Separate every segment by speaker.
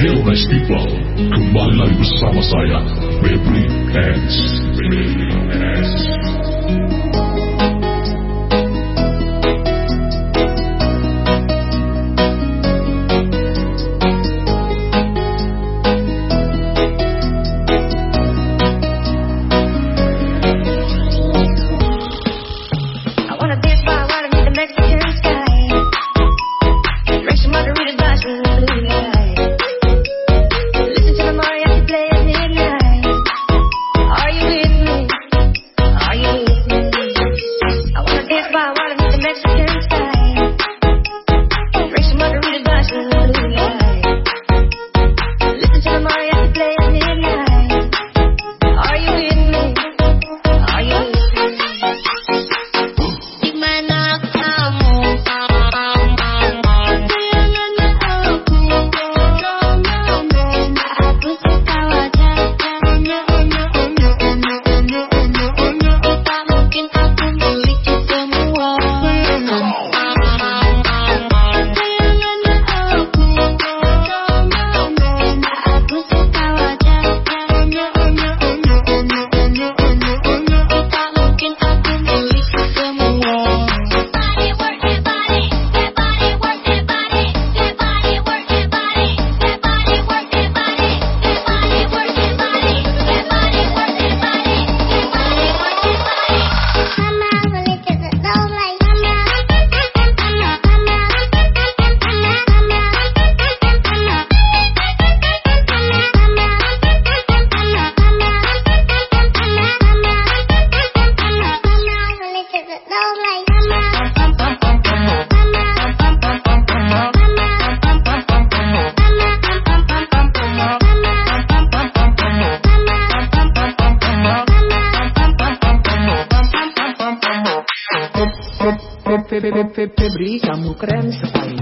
Speaker 1: Festival Kembali lagi bersama saya Febri Hands Febri Hands
Speaker 2: Febri kamu keren sekali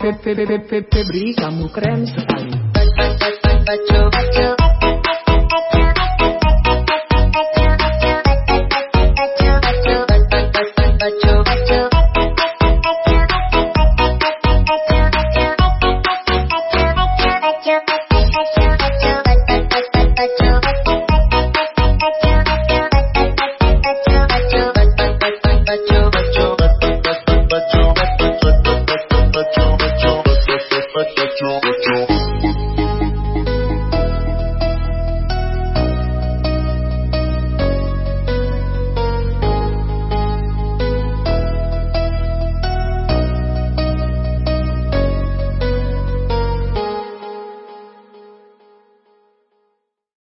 Speaker 2: Febri kamu keren sekali Joe.